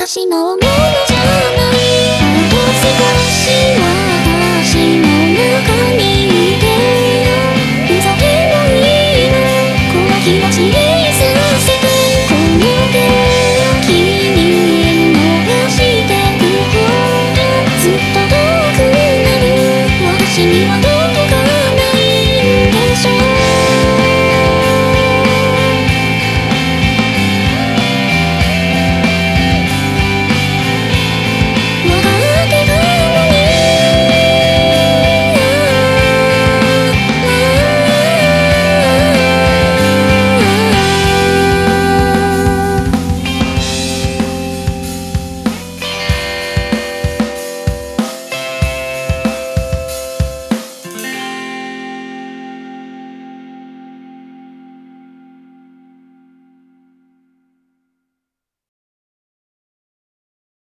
私のものじゃない。